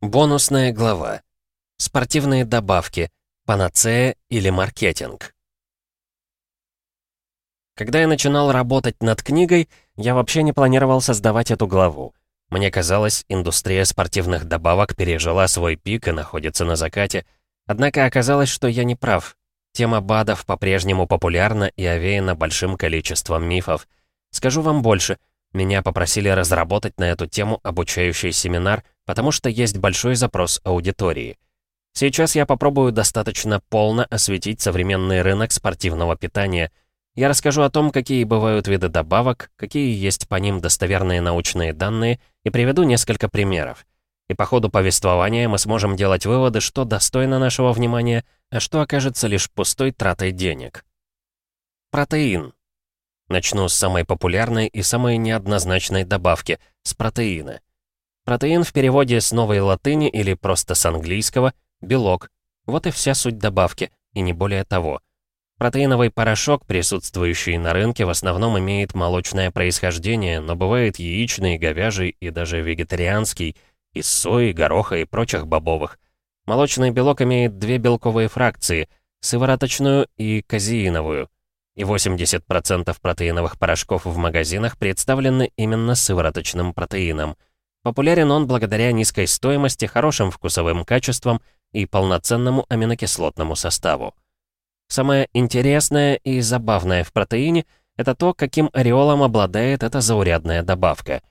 Бонусная глава. Спортивные добавки. Панацея или маркетинг. Когда я начинал работать над книгой, я вообще не планировал создавать эту главу. Мне казалось, индустрия спортивных добавок пережила свой пик и находится на закате. Однако оказалось, что я не прав. Тема БАДов по-прежнему популярна и овеяна большим количеством мифов. Скажу вам больше, меня попросили разработать на эту тему обучающий семинар — потому что есть большой запрос аудитории. Сейчас я попробую достаточно полно осветить современный рынок спортивного питания. Я расскажу о том, какие бывают виды добавок, какие есть по ним достоверные научные данные и приведу несколько примеров. И по ходу повествования мы сможем делать выводы, что достойно нашего внимания, а что окажется лишь пустой тратой денег. Протеин. Начну с самой популярной и самой неоднозначной добавки — с протеина. Протеин в переводе с новой латыни или просто с английского – белок. Вот и вся суть добавки, и не более того. Протеиновый порошок, присутствующий на рынке, в основном имеет молочное происхождение, но бывает яичный, говяжий и даже вегетарианский, из сои, гороха и прочих бобовых. Молочный белок имеет две белковые фракции – сывороточную и казеиновую. И 80% протеиновых порошков в магазинах представлены именно сывороточным протеином – Популярен он благодаря низкой стоимости, хорошим вкусовым качествам и полноценному аминокислотному составу. Самое интересное и забавное в протеине — это то, каким ореолом обладает эта заурядная добавка.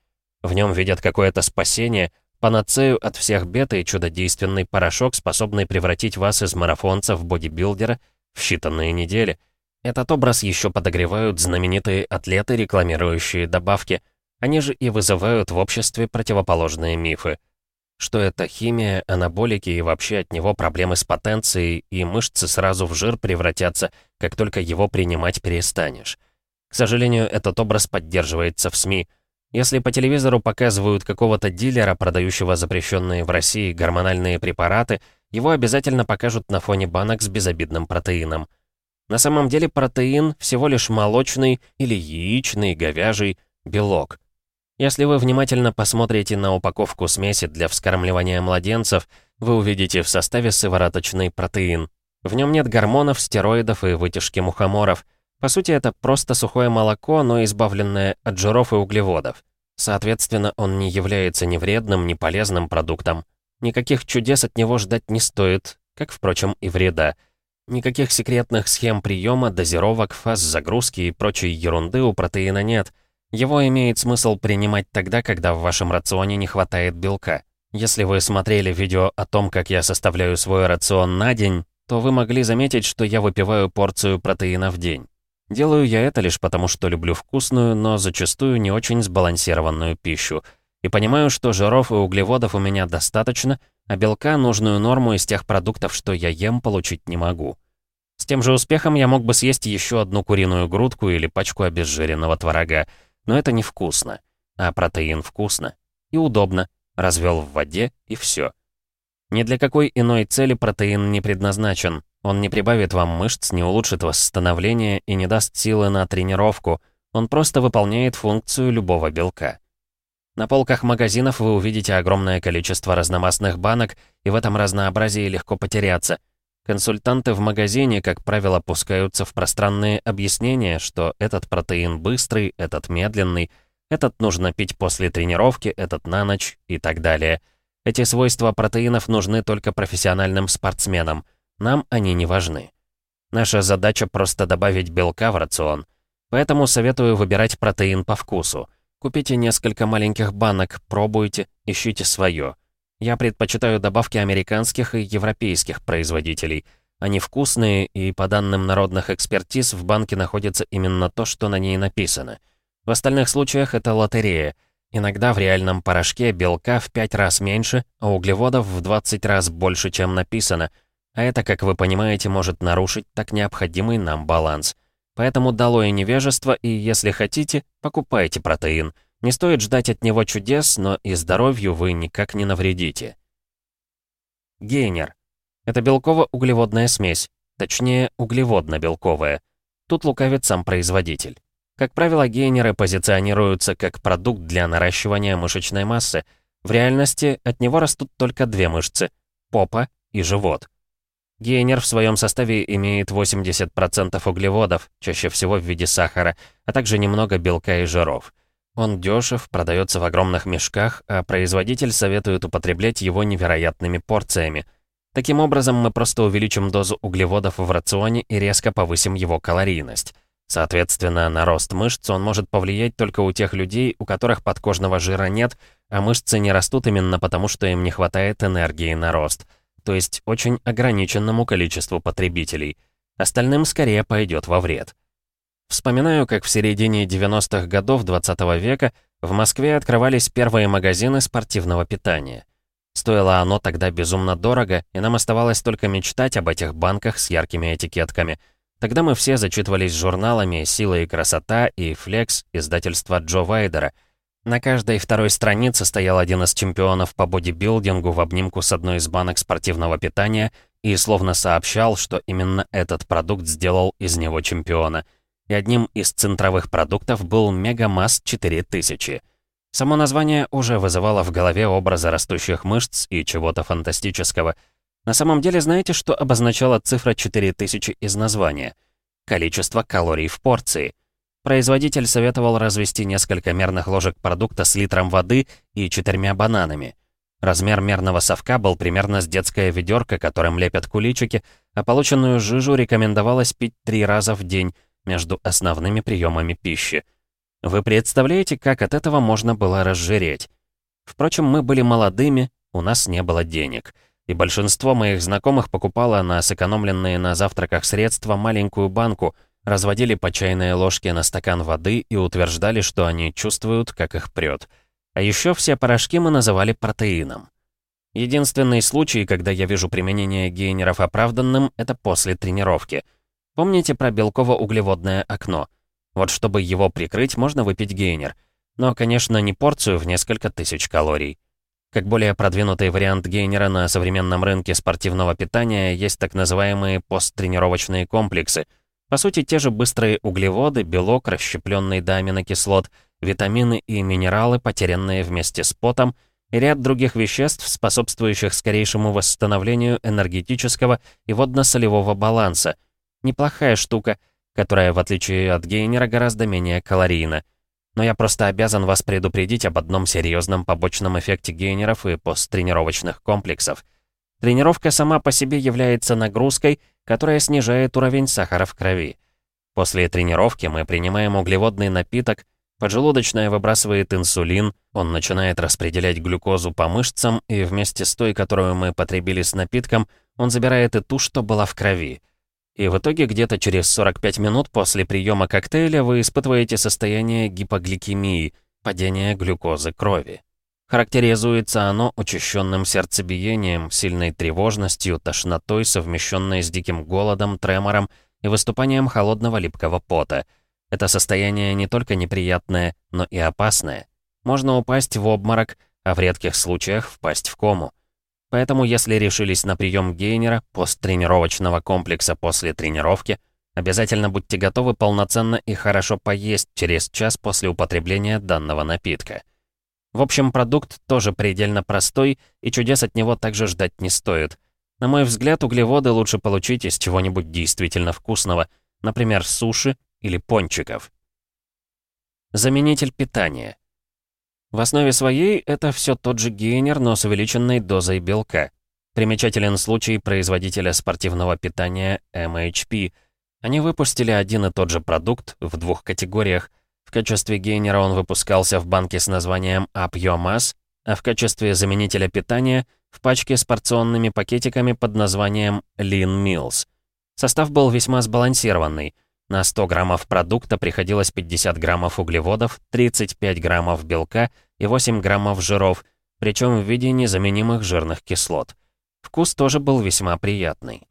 В нем видят какое-то спасение, панацею от всех бед и чудодейственный порошок, способный превратить вас из марафонца в бодибилдера в считанные недели. Этот образ еще подогревают знаменитые атлеты, рекламирующие добавки — они же и вызывают в обществе противоположные мифы. Что это химия, анаболики и вообще от него проблемы с потенцией, и мышцы сразу в жир превратятся, как только его принимать перестанешь. К сожалению, этот образ поддерживается в СМИ. Если по телевизору показывают какого-то дилера, продающего запрещенные в России гормональные препараты, его обязательно покажут на фоне банок с безобидным протеином. На самом деле протеин всего лишь молочный или яичный, говяжий белок. Если вы внимательно посмотрите на упаковку смеси для вскармливания младенцев, вы увидите в составе сывороточный протеин. В нем нет гормонов, стероидов и вытяжки мухоморов. По сути, это просто сухое молоко, но избавленное от жиров и углеводов. Соответственно, он не является ни вредным, ни полезным продуктом. Никаких чудес от него ждать не стоит, как, впрочем, и вреда. Никаких секретных схем приема, дозировок, фаз загрузки и прочей ерунды у протеина нет — его имеет смысл принимать тогда, когда в вашем рационе не хватает белка. Если вы смотрели видео о том, как я составляю свой рацион на день, то вы могли заметить, что я выпиваю порцию протеина в день. Делаю я это лишь потому, что люблю вкусную, но зачастую не очень сбалансированную пищу. И понимаю, что жиров и углеводов у меня достаточно, а белка нужную норму из тех продуктов, что я ем, получить не могу. С тем же успехом я мог бы съесть еще одну куриную грудку или пачку обезжиренного творога, но это невкусно. А протеин вкусно. И удобно. Развел в воде, и все. Ни для какой иной цели протеин не предназначен. Он не прибавит вам мышц, не улучшит восстановление и не даст силы на тренировку. Он просто выполняет функцию любого белка. На полках магазинов вы увидите огромное количество разномастных банок, и в этом разнообразии легко потеряться. Консультанты в магазине, как правило, пускаются в пространные объяснения, что этот протеин быстрый, этот медленный, этот нужно пить после тренировки, этот на ночь и так далее. Эти свойства протеинов нужны только профессиональным спортсменам. Нам они не важны. Наша задача просто добавить белка в рацион. Поэтому советую выбирать протеин по вкусу. Купите несколько маленьких банок, пробуйте, ищите свое. Я предпочитаю добавки американских и европейских производителей. Они вкусные, и по данным народных экспертиз, в банке находится именно то, что на ней написано. В остальных случаях это лотерея. Иногда в реальном порошке белка в 5 раз меньше, а углеводов в 20 раз больше, чем написано. А это, как вы понимаете, может нарушить так необходимый нам баланс. Поэтому долой невежество, и если хотите, покупайте протеин – не стоит ждать от него чудес, но и здоровью вы никак не навредите. Гейнер. Это белково-углеводная смесь, точнее, углеводно-белковая. Тут лукавит сам производитель. Как правило, гейнеры позиционируются как продукт для наращивания мышечной массы. В реальности от него растут только две мышцы — попа и живот. Гейнер в своем составе имеет 80% углеводов, чаще всего в виде сахара, а также немного белка и жиров. Он дешев, продается в огромных мешках, а производитель советует употреблять его невероятными порциями. Таким образом, мы просто увеличим дозу углеводов в рационе и резко повысим его калорийность. Соответственно, на рост мышц он может повлиять только у тех людей, у которых подкожного жира нет, а мышцы не растут именно потому, что им не хватает энергии на рост – то есть очень ограниченному количеству потребителей. Остальным скорее пойдет во вред. Вспоминаю, как в середине 90-х годов 20 -го века в Москве открывались первые магазины спортивного питания. Стоило оно тогда безумно дорого, и нам оставалось только мечтать об этих банках с яркими этикетками. Тогда мы все зачитывались журналами «Сила и красота» и «Флекс» издательства Джо Вайдера — на каждой второй странице стоял один из чемпионов по бодибилдингу в обнимку с одной из банок спортивного питания и словно сообщал, что именно этот продукт сделал из него чемпиона. И одним из центровых продуктов был Мегамасс 4000. Само название уже вызывало в голове образы растущих мышц и чего-то фантастического. На самом деле, знаете, что обозначала цифра 4000 из названия? Количество калорий в порции — Производитель советовал развести несколько мерных ложек продукта с литром воды и четырьмя бананами. Размер мерного совка был примерно с детское ведерко, которым лепят куличики, а полученную жижу рекомендовалось пить три раза в день между основными приемами пищи. Вы представляете, как от этого можно было разжиреть? Впрочем, мы были молодыми, у нас не было денег. И большинство моих знакомых покупало на сэкономленные на завтраках средства маленькую банку — разводили по чайной ложке на стакан воды и утверждали, что они чувствуют, как их прет. А еще все порошки мы называли протеином. Единственный случай, когда я вижу применение гейнеров оправданным, это после тренировки. Помните про белково-углеводное окно? Вот чтобы его прикрыть, можно выпить гейнер. Но, конечно, не порцию в несколько тысяч калорий. Как более продвинутый вариант гейнера на современном рынке спортивного питания есть так называемые посттренировочные комплексы — по сути, те же быстрые углеводы, белок, расщепленный до аминокислот, витамины и минералы, потерянные вместе с потом, и ряд других веществ, способствующих скорейшему восстановлению энергетического и водно-солевого баланса. Неплохая штука, которая, в отличие от гейнера, гораздо менее калорийна. Но я просто обязан вас предупредить об одном серьезном побочном эффекте гейнеров и посттренировочных комплексов. Тренировка сама по себе является нагрузкой, которая снижает уровень сахара в крови. После тренировки мы принимаем углеводный напиток, поджелудочная выбрасывает инсулин, он начинает распределять глюкозу по мышцам, и вместе с той, которую мы потребили с напитком, он забирает и ту, что была в крови. И в итоге где-то через 45 минут после приема коктейля вы испытываете состояние гипогликемии, падение глюкозы крови. Характеризуется оно учащенным сердцебиением, сильной тревожностью, тошнотой, совмещенной с диким голодом, тремором и выступанием холодного липкого пота. Это состояние не только неприятное, но и опасное. Можно упасть в обморок, а в редких случаях впасть в кому. Поэтому, если решились на прием гейнера, посттренировочного комплекса после тренировки, обязательно будьте готовы полноценно и хорошо поесть через час после употребления данного напитка. В общем, продукт тоже предельно простой, и чудес от него также ждать не стоит. На мой взгляд, углеводы лучше получить из чего-нибудь действительно вкусного, например, суши или пончиков. Заменитель питания. В основе своей это все тот же гейнер, но с увеличенной дозой белка. Примечателен случай производителя спортивного питания MHP. Они выпустили один и тот же продукт в двух категориях, в качестве гейнера он выпускался в банке с названием Up Your Mass, а в качестве заменителя питания в пачке с порционными пакетиками под названием Lean Meals. Состав был весьма сбалансированный. На 100 граммов продукта приходилось 50 граммов углеводов, 35 граммов белка и 8 граммов жиров, причем в виде незаменимых жирных кислот. Вкус тоже был весьма приятный.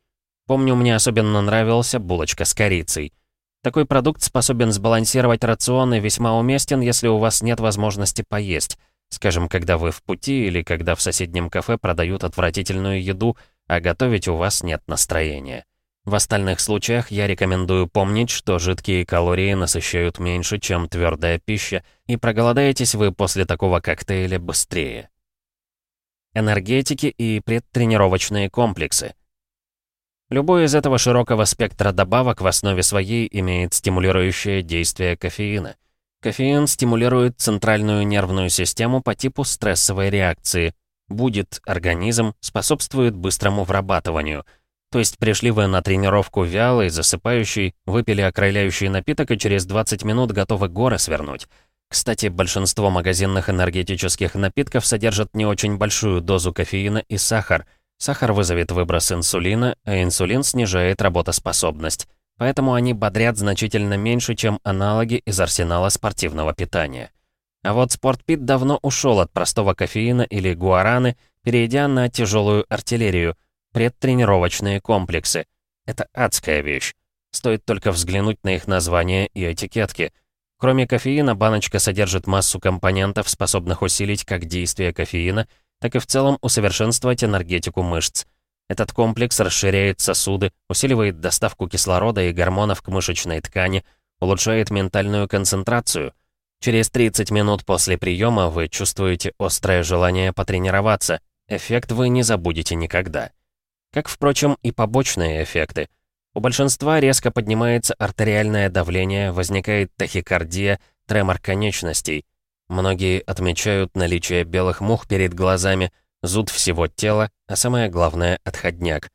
Помню, мне особенно нравился булочка с корицей — такой продукт способен сбалансировать рацион и весьма уместен, если у вас нет возможности поесть. Скажем, когда вы в пути или когда в соседнем кафе продают отвратительную еду, а готовить у вас нет настроения. В остальных случаях я рекомендую помнить, что жидкие калории насыщают меньше, чем твердая пища, и проголодаетесь вы после такого коктейля быстрее. энергетики и предтренировочные комплексы. Любой из этого широкого спектра добавок в основе своей имеет стимулирующее действие кофеина. Кофеин стимулирует центральную нервную систему по типу стрессовой реакции. Будет организм, способствует быстрому врабатыванию. То есть пришли вы на тренировку вялый, засыпающий, выпили окрыляющий напиток и через 20 минут готовы горы свернуть. Кстати, большинство магазинных энергетических напитков содержат не очень большую дозу кофеина и сахар – Сахар вызовет выброс инсулина, а инсулин снижает работоспособность. Поэтому они бодрят значительно меньше, чем аналоги из арсенала спортивного питания. А вот спортпит давно ушел от простого кофеина или гуараны, перейдя на тяжелую артиллерию, предтренировочные комплексы. Это адская вещь. Стоит только взглянуть на их названия и этикетки. Кроме кофеина, баночка содержит массу компонентов, способных усилить как действие кофеина, так и в целом усовершенствовать энергетику мышц. Этот комплекс расширяет сосуды, усиливает доставку кислорода и гормонов к мышечной ткани, улучшает ментальную концентрацию. Через 30 минут после приема вы чувствуете острое желание потренироваться. Эффект вы не забудете никогда. Как, впрочем, и побочные эффекты. У большинства резко поднимается артериальное давление, возникает тахикардия, тремор конечностей – Многие отмечают наличие белых мух перед глазами, зуд всего тела, а самое главное — отходняк.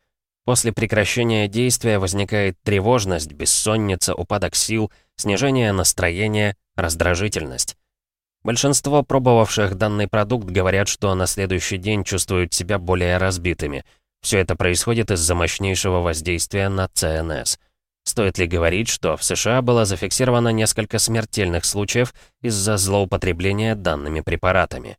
После прекращения действия возникает тревожность, бессонница, упадок сил, снижение настроения, раздражительность. Большинство пробовавших данный продукт говорят, что на следующий день чувствуют себя более разбитыми. Все это происходит из-за мощнейшего воздействия на ЦНС — Стоит ли говорить, что в США было зафиксировано несколько смертельных случаев из-за злоупотребления данными препаратами.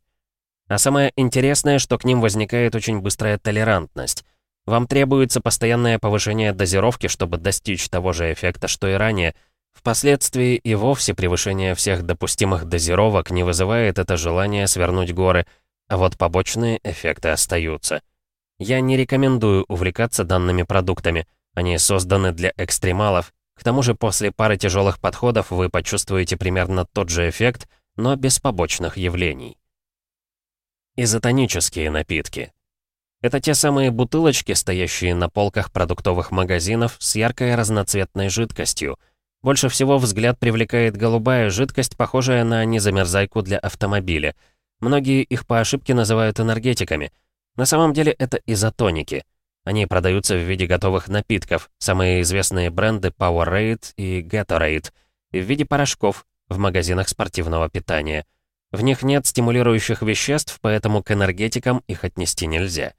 А самое интересное, что к ним возникает очень быстрая толерантность. Вам требуется постоянное повышение дозировки, чтобы достичь того же эффекта, что и ранее. Впоследствии и вовсе превышение всех допустимых дозировок не вызывает это желание свернуть горы, а вот побочные эффекты остаются. Я не рекомендую увлекаться данными продуктами – они созданы для экстремалов. К тому же после пары тяжелых подходов вы почувствуете примерно тот же эффект, но без побочных явлений. Изотонические напитки. Это те самые бутылочки, стоящие на полках продуктовых магазинов с яркой разноцветной жидкостью. Больше всего взгляд привлекает голубая жидкость, похожая на незамерзайку для автомобиля. Многие их по ошибке называют энергетиками. На самом деле это изотоники — они продаются в виде готовых напитков, самые известные бренды Powerade и Gatorade, и в виде порошков в магазинах спортивного питания. В них нет стимулирующих веществ, поэтому к энергетикам их отнести нельзя.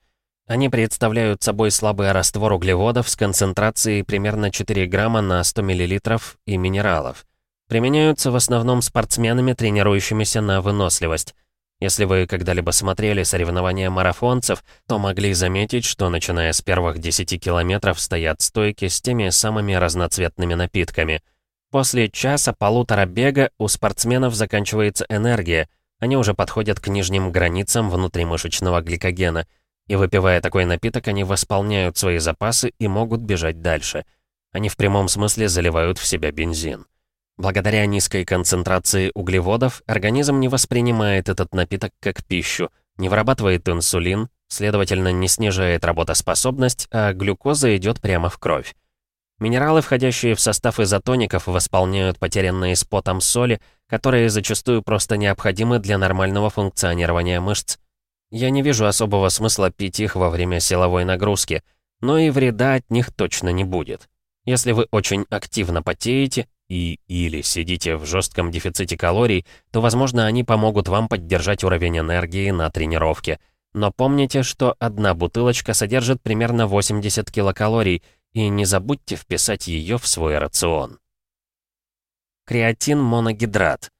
Они представляют собой слабый раствор углеводов с концентрацией примерно 4 грамма на 100 мл и минералов. Применяются в основном спортсменами, тренирующимися на выносливость. Если вы когда-либо смотрели соревнования марафонцев, то могли заметить, что начиная с первых 10 километров стоят стойки с теми самыми разноцветными напитками. После часа-полутора бега у спортсменов заканчивается энергия, они уже подходят к нижним границам внутримышечного гликогена, и выпивая такой напиток, они восполняют свои запасы и могут бежать дальше. Они в прямом смысле заливают в себя бензин. Благодаря низкой концентрации углеводов организм не воспринимает этот напиток как пищу, не вырабатывает инсулин, следовательно, не снижает работоспособность, а глюкоза идет прямо в кровь. Минералы, входящие в состав изотоников, восполняют потерянные с потом соли, которые зачастую просто необходимы для нормального функционирования мышц. Я не вижу особого смысла пить их во время силовой нагрузки, но и вреда от них точно не будет. Если вы очень активно потеете, и или сидите в жестком дефиците калорий, то, возможно, они помогут вам поддержать уровень энергии на тренировке. Но помните, что одна бутылочка содержит примерно 80 килокалорий, и не забудьте вписать ее в свой рацион. Креатин моногидрат.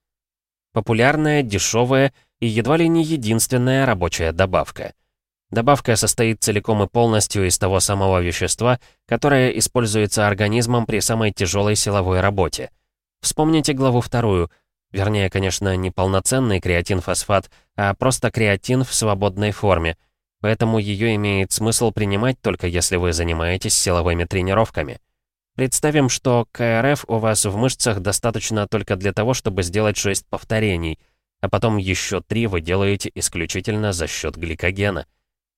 Популярная, дешевая и едва ли не единственная рабочая добавка – Добавка состоит целиком и полностью из того самого вещества, которое используется организмом при самой тяжелой силовой работе. Вспомните главу вторую. Вернее, конечно, не полноценный креатин-фосфат, а просто креатин в свободной форме. Поэтому ее имеет смысл принимать только если вы занимаетесь силовыми тренировками. Представим, что КРФ у вас в мышцах достаточно только для того, чтобы сделать 6 повторений, а потом еще 3 вы делаете исключительно за счет гликогена.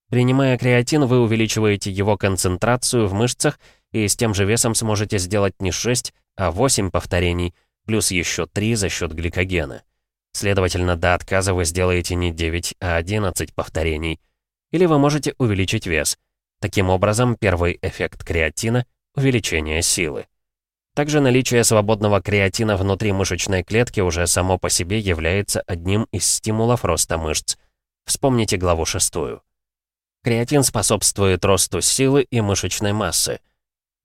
Принимая креатин, вы увеличиваете его концентрацию в мышцах и с тем же весом сможете сделать не 6, а 8 повторений, плюс еще 3 за счет гликогена. Следовательно, до отказа вы сделаете не 9, а 11 повторений. Или вы можете увеличить вес. Таким образом, первый эффект креатина — увеличение силы. Также наличие свободного креатина внутри мышечной клетки уже само по себе является одним из стимулов роста мышц. Вспомните главу шестую. Креатин способствует росту силы и мышечной массы.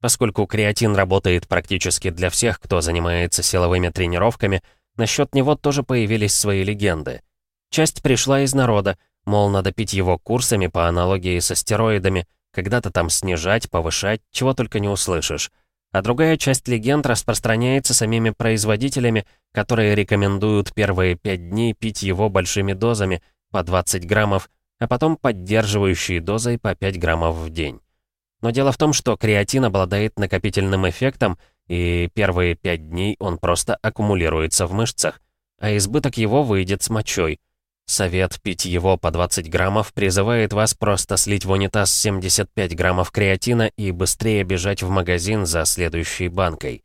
Поскольку креатин работает практически для всех, кто занимается силовыми тренировками, насчет него тоже появились свои легенды. Часть пришла из народа, мол, надо пить его курсами по аналогии со стероидами, когда-то там снижать, повышать, чего только не услышишь а другая часть легенд распространяется самими производителями, которые рекомендуют первые пять дней пить его большими дозами, по 20 граммов, а потом поддерживающие дозой по 5 граммов в день. Но дело в том, что креатин обладает накопительным эффектом, и первые 5 дней он просто аккумулируется в мышцах, а избыток его выйдет с мочой – Совет пить его по 20 граммов призывает вас просто слить в унитаз 75 граммов креатина и быстрее бежать в магазин за следующей банкой.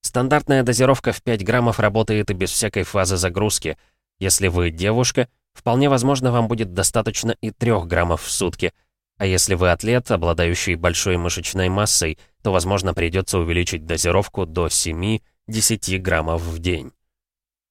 Стандартная дозировка в 5 граммов работает и без всякой фазы загрузки. Если вы девушка, вполне возможно вам будет достаточно и 3 граммов в сутки. А если вы атлет, обладающий большой мышечной массой, то, возможно, придется увеличить дозировку до 7-10 граммов в день.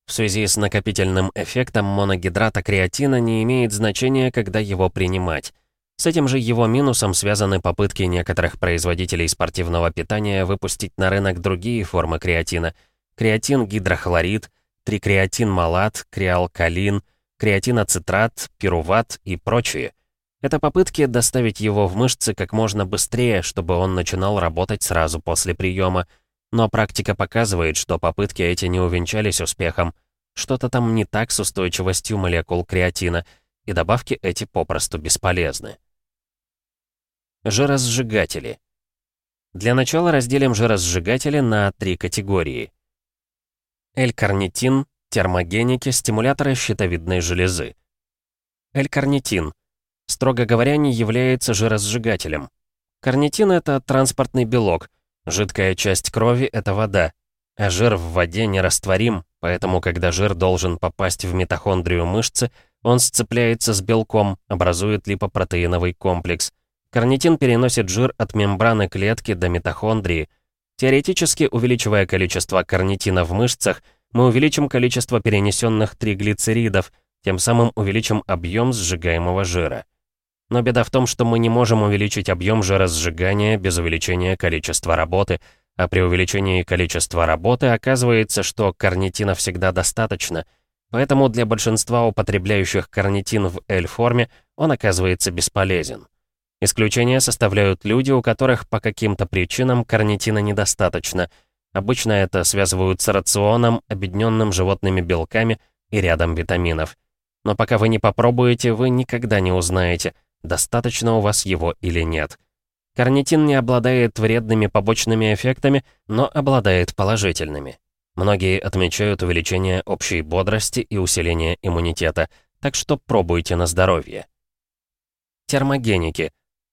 В связи с накопительным эффектом моногидрата креатина не имеет значения, когда его принимать. С этим же его минусом связаны попытки некоторых производителей спортивного питания выпустить на рынок другие формы креатина. Креатин-гидрохлорид, трикреатин-малат, креалкалин, креатиноцитрат, пируват и прочие. Это попытки доставить его в мышцы как можно быстрее, чтобы он начинал работать сразу после приема, но практика показывает, что попытки эти не увенчались успехом. Что-то там не так с устойчивостью молекул креатина, и добавки эти попросту бесполезны. Жиросжигатели. Для начала разделим жиросжигатели на три категории. L-карнитин, термогеники, стимуляторы щитовидной железы. L-карнитин, строго говоря, не является жиросжигателем. Карнитин — это транспортный белок, Жидкая часть крови — это вода, а жир в воде нерастворим, поэтому когда жир должен попасть в митохондрию мышцы, он сцепляется с белком, образует липопротеиновый комплекс. Карнитин переносит жир от мембраны клетки до митохондрии. Теоретически, увеличивая количество карнитина в мышцах, мы увеличим количество перенесенных триглицеридов, тем самым увеличим объем сжигаемого жира. Но беда в том, что мы не можем увеличить объем жиросжигания без увеличения количества работы, а при увеличении количества работы оказывается, что карнитина всегда достаточно, поэтому для большинства употребляющих карнитин в L-форме он оказывается бесполезен. Исключения составляют люди, у которых по каким-то причинам карнитина недостаточно. Обычно это связывают с рационом, объединенным животными белками и рядом витаминов. Но пока вы не попробуете, вы никогда не узнаете – достаточно у вас его или нет. Карнитин не обладает вредными побочными эффектами, но обладает положительными. Многие отмечают увеличение общей бодрости и усиление иммунитета, так что пробуйте на здоровье. Термогеники.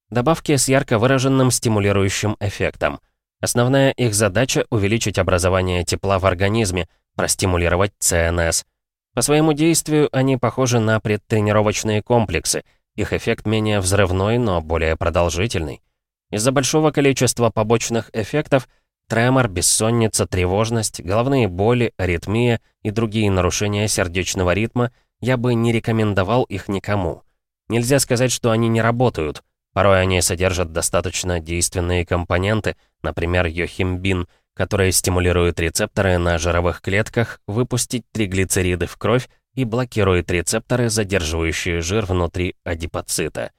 Добавки с ярко выраженным стимулирующим эффектом. Основная их задача — увеличить образование тепла в организме, простимулировать ЦНС. По своему действию они похожи на предтренировочные комплексы — их эффект менее взрывной, но более продолжительный. Из-за большого количества побочных эффектов тремор, бессонница, тревожность, головные боли, аритмия и другие нарушения сердечного ритма я бы не рекомендовал их никому. Нельзя сказать, что они не работают. Порой они содержат достаточно действенные компоненты, например, йохимбин, которые стимулируют рецепторы на жировых клетках выпустить триглицериды в кровь и блокирует рецепторы, задерживающие жир внутри адипоцита.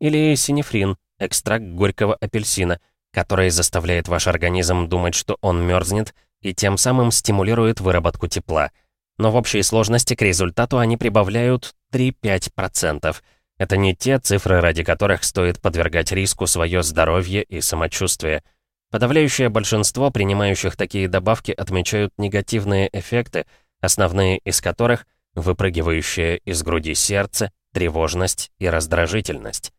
Или синефрин, экстракт горького апельсина, который заставляет ваш организм думать, что он мерзнет, и тем самым стимулирует выработку тепла. Но в общей сложности к результату они прибавляют 3-5%. Это не те цифры, ради которых стоит подвергать риску свое здоровье и самочувствие. Подавляющее большинство принимающих такие добавки отмечают негативные эффекты, основные из которых — выпрыгивающее из груди сердце, тревожность и раздражительность.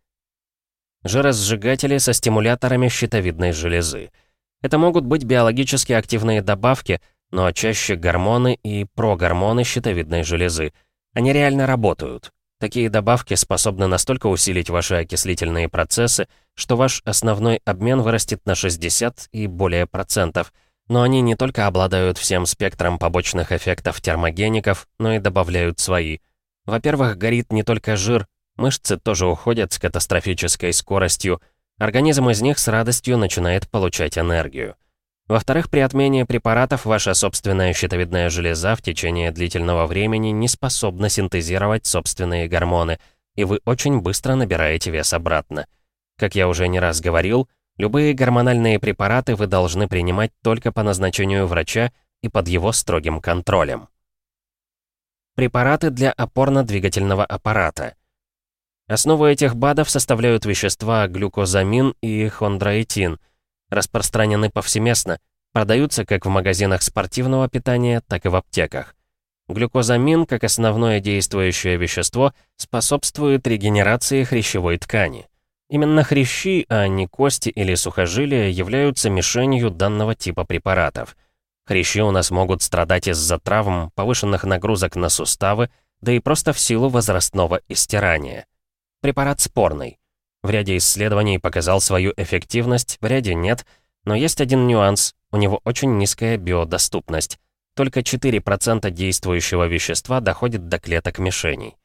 Жиросжигатели со стимуляторами щитовидной железы. Это могут быть биологически активные добавки, но чаще гормоны и прогормоны щитовидной железы. Они реально работают. Такие добавки способны настолько усилить ваши окислительные процессы, что ваш основной обмен вырастет на 60 и более процентов. Но они не только обладают всем спектром побочных эффектов термогеников, но и добавляют свои. Во-первых, горит не только жир, мышцы тоже уходят с катастрофической скоростью, организм из них с радостью начинает получать энергию. Во-вторых, при отмене препаратов ваша собственная щитовидная железа в течение длительного времени не способна синтезировать собственные гормоны, и вы очень быстро набираете вес обратно. Как я уже не раз говорил, любые гормональные препараты вы должны принимать только по назначению врача и под его строгим контролем. Препараты для опорно-двигательного аппарата. Основу этих БАДов составляют вещества глюкозамин и хондроитин – распространены повсеместно, продаются как в магазинах спортивного питания, так и в аптеках. Глюкозамин, как основное действующее вещество, способствует регенерации хрящевой ткани. Именно хрящи, а не кости или сухожилия, являются мишенью данного типа препаратов. Хрящи у нас могут страдать из-за травм, повышенных нагрузок на суставы, да и просто в силу возрастного истирания. Препарат спорный. В ряде исследований показал свою эффективность, в ряде нет, но есть один нюанс, у него очень низкая биодоступность. Только 4% действующего вещества доходит до клеток мишеней.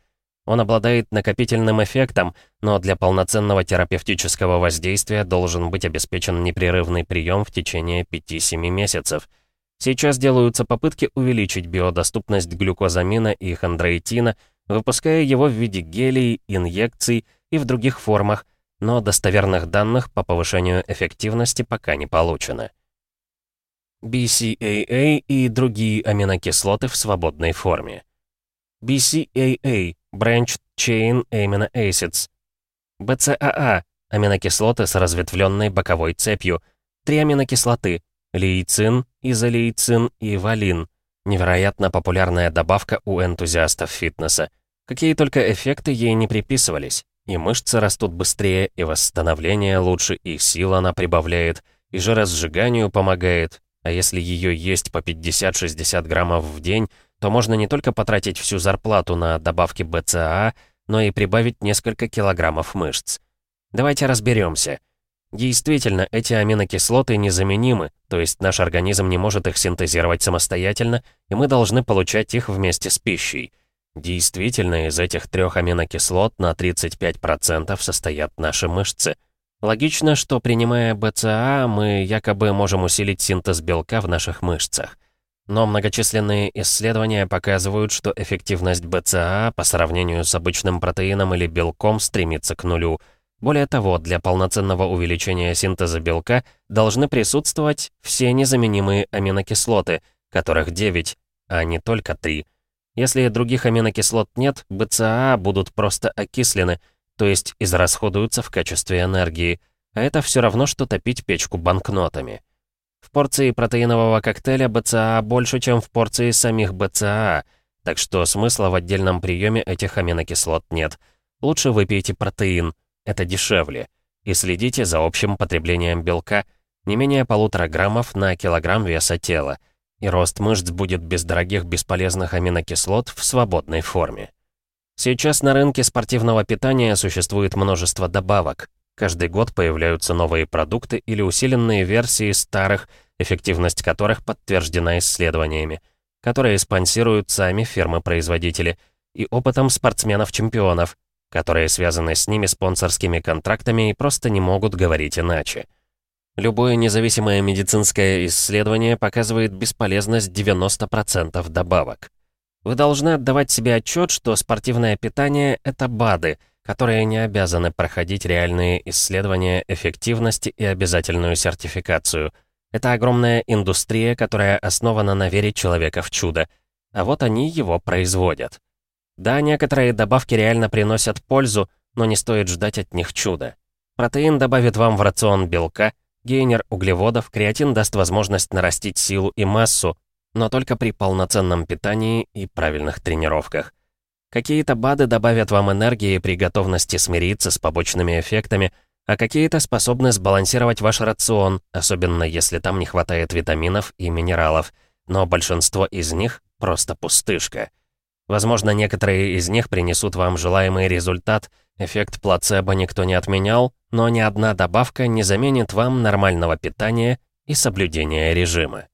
Он обладает накопительным эффектом, но для полноценного терапевтического воздействия должен быть обеспечен непрерывный прием в течение 5-7 месяцев. Сейчас делаются попытки увеличить биодоступность глюкозамина и хондроитина, выпуская его в виде гелей, инъекций и в других формах, но достоверных данных по повышению эффективности пока не получено. BCAA и другие аминокислоты в свободной форме. BCAA – Branched Chain Amino Acids. BCAA – аминокислоты с разветвленной боковой цепью. Три аминокислоты – лейцин, изолейцин и валин. Невероятно популярная добавка у энтузиастов фитнеса. Какие только эффекты ей не приписывались. И мышцы растут быстрее, и восстановление лучше, и сила она прибавляет, и жиросжиганию помогает. А если ее есть по 50-60 граммов в день, то можно не только потратить всю зарплату на добавки БЦАА, но и прибавить несколько килограммов мышц. Давайте разберемся. Действительно, эти аминокислоты незаменимы, то есть наш организм не может их синтезировать самостоятельно, и мы должны получать их вместе с пищей. Действительно, из этих трех аминокислот на 35% состоят наши мышцы. Логично, что принимая БЦА, мы якобы можем усилить синтез белка в наших мышцах. Но многочисленные исследования показывают, что эффективность БЦА по сравнению с обычным протеином или белком стремится к нулю. Более того, для полноценного увеличения синтеза белка должны присутствовать все незаменимые аминокислоты, которых 9, а не только 3. Если других аминокислот нет, БЦАА будут просто окислены, то есть израсходуются в качестве энергии, а это все равно, что топить печку банкнотами. В порции протеинового коктейля БЦАА больше, чем в порции самих БЦАА, так что смысла в отдельном приеме этих аминокислот нет. Лучше выпейте протеин, это дешевле, и следите за общим потреблением белка, не менее полутора граммов на килограмм веса тела – и рост мышц будет без дорогих бесполезных аминокислот в свободной форме. Сейчас на рынке спортивного питания существует множество добавок. Каждый год появляются новые продукты или усиленные версии старых, эффективность которых подтверждена исследованиями, которые спонсируют сами фирмы-производители и опытом спортсменов-чемпионов, которые связаны с ними спонсорскими контрактами и просто не могут говорить иначе. Любое независимое медицинское исследование показывает бесполезность 90% добавок. Вы должны отдавать себе отчет, что спортивное питание — это БАДы, которые не обязаны проходить реальные исследования эффективности и обязательную сертификацию. Это огромная индустрия, которая основана на вере человека в чудо. А вот они его производят. Да, некоторые добавки реально приносят пользу, но не стоит ждать от них чуда. Протеин добавит вам в рацион белка — Гейнер углеводов, креатин даст возможность нарастить силу и массу, но только при полноценном питании и правильных тренировках. Какие-то БАДы добавят вам энергии при готовности смириться с побочными эффектами, а какие-то способны сбалансировать ваш рацион, особенно если там не хватает витаминов и минералов, но большинство из них — просто пустышка. Возможно, некоторые из них принесут вам желаемый результат, эффект плацебо никто не отменял, но ни одна добавка не заменит вам нормального питания и соблюдения режима.